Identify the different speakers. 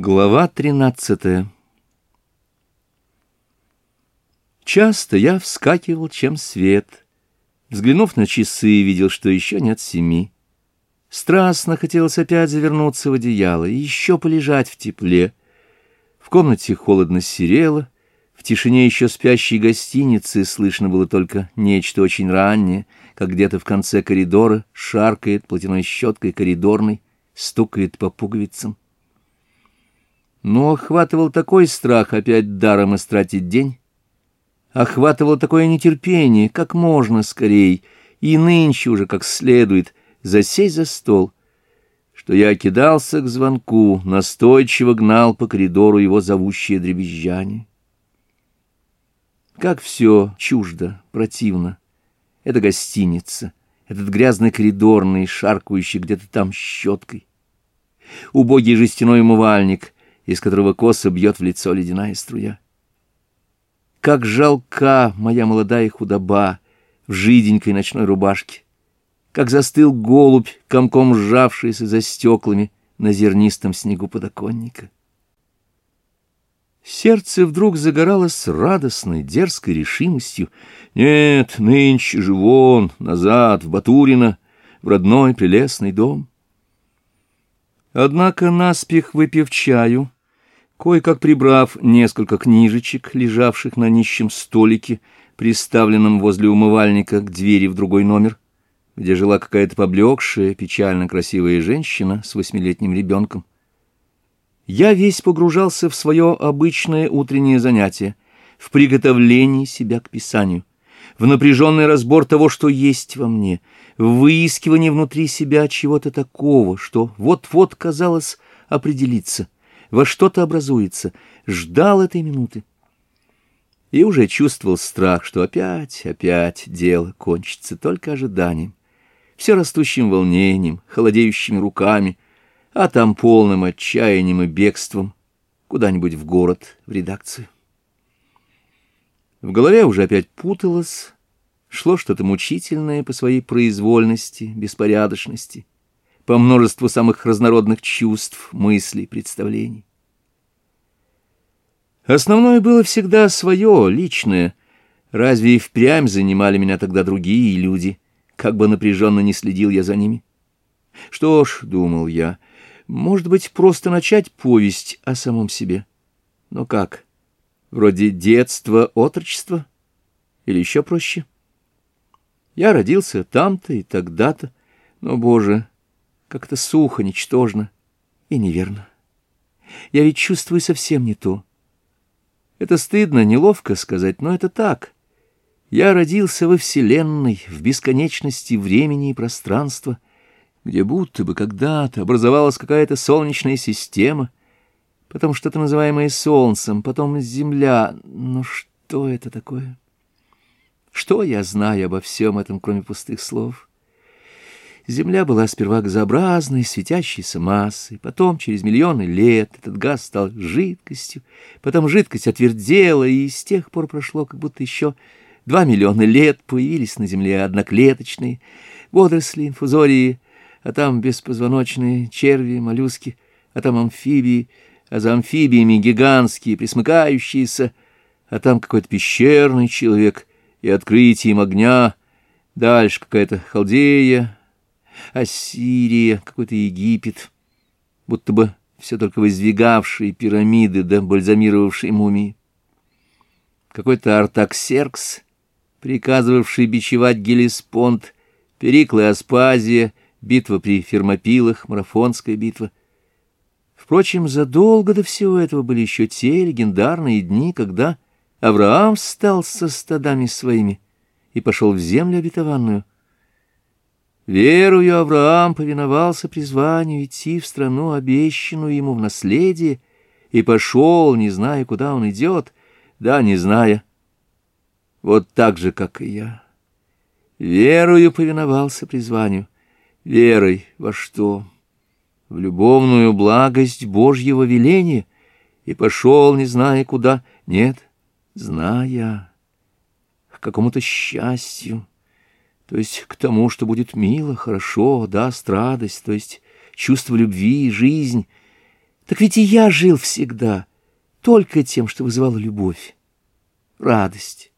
Speaker 1: Глава 13 Часто я вскакивал, чем свет. Взглянув на часы, видел, что еще нет семи. Страстно хотелось опять завернуться в одеяло и еще полежать в тепле. В комнате холодно серело, в тишине еще спящей гостиницы слышно было только нечто очень раннее, как где-то в конце коридора шаркает платяной щеткой коридорной, стукает по пуговицам. Но охватывал такой страх опять даром истратить день, охватывал такое нетерпение, как можно скорей, и нынче уже как следует засесть за стол, что я кидался к звонку, настойчиво гнал по коридору его зовущее дребезжание. Как все чуждо, противно. Это гостиница, этот грязный коридорный, шаркающий где-то там щеткой. Убогий жестяной умывальник — из которого косо бьет в лицо ледяная струя. Как жалка моя молодая худоба в жиденькой ночной рубашке, как застыл голубь, комком сжавшийся за стеклами на зернистом снегу подоконника. Сердце вдруг загоралось радостной, дерзкой решимостью. Нет, нынче же вон, назад, в Батурино, в родной прелестный дом. Однако, наспех выпив чаю, Кое-как прибрав несколько книжечек, лежавших на нищем столике, приставленном возле умывальника к двери в другой номер, где жила какая-то поблекшая, печально красивая женщина с восьмилетним ребенком, я весь погружался в свое обычное утреннее занятие, в приготовлении себя к писанию, в напряженный разбор того, что есть во мне, в выискивании внутри себя чего-то такого, что вот-вот казалось определиться — во что-то образуется, ждал этой минуты. И уже чувствовал страх, что опять, опять дело кончится только ожиданием, все растущим волнением, холодеющими руками, а там полным отчаянием и бегством куда-нибудь в город, в редакцию. В голове уже опять путалось, шло что-то мучительное по своей произвольности, беспорядочности, по множеству самых разнородных чувств, мыслей, представлений. Основное было всегда свое, личное. Разве и впрямь занимали меня тогда другие люди, как бы напряженно не следил я за ними? Что ж, — думал я, — может быть, просто начать повесть о самом себе. Но как? Вроде детства, отрочества? Или еще проще? Я родился там-то и тогда-то, но, боже, как-то сухо, ничтожно и неверно. Я ведь чувствую совсем не то. Это стыдно, неловко сказать, но это так. Я родился во Вселенной, в бесконечности времени и пространства, где будто бы когда-то образовалась какая-то солнечная система, потом что-то называемое Солнцем, потом Земля. Но что это такое? Что я знаю обо всем этом, кроме пустых слов?» Земля была сперва газообразной, светящейся массой, потом, через миллионы лет, этот газ стал жидкостью, потом жидкость отвердела, и с тех пор прошло как будто еще два миллиона лет появились на Земле одноклеточные, водоросли, инфузории, а там беспозвоночные, черви, моллюски, а там амфибии, а за амфибиями гигантские, присмыкающиеся, а там какой-то пещерный человек и открытием огня, дальше какая-то халдея, Ассирия, какой-то Египет, будто бы все только воздвигавшие пирамиды да бальзамировавшие мумии. Какой-то Артаксеркс, приказывавший бичевать Гелеспонд, Перикл Аспазия, битва при Фермопилах, Марафонская битва. Впрочем, задолго до всего этого были еще те легендарные дни, когда Авраам встал со стадами своими и пошел в землю обетованную. Верую Авраам повиновался призванию идти в страну, обещанную ему в наследие, и пошел, не зная, куда он идет, да, не зная. Вот так же, как и я. Верую повиновался призванию, верой во что? В любовную благость Божьего веления, и пошел, не зная, куда, нет, зная, к какому-то счастью то есть к тому, что будет мило, хорошо, даст радость, то есть чувство любви, жизнь. Так ведь и я жил всегда только тем, что вызывало любовь, радость.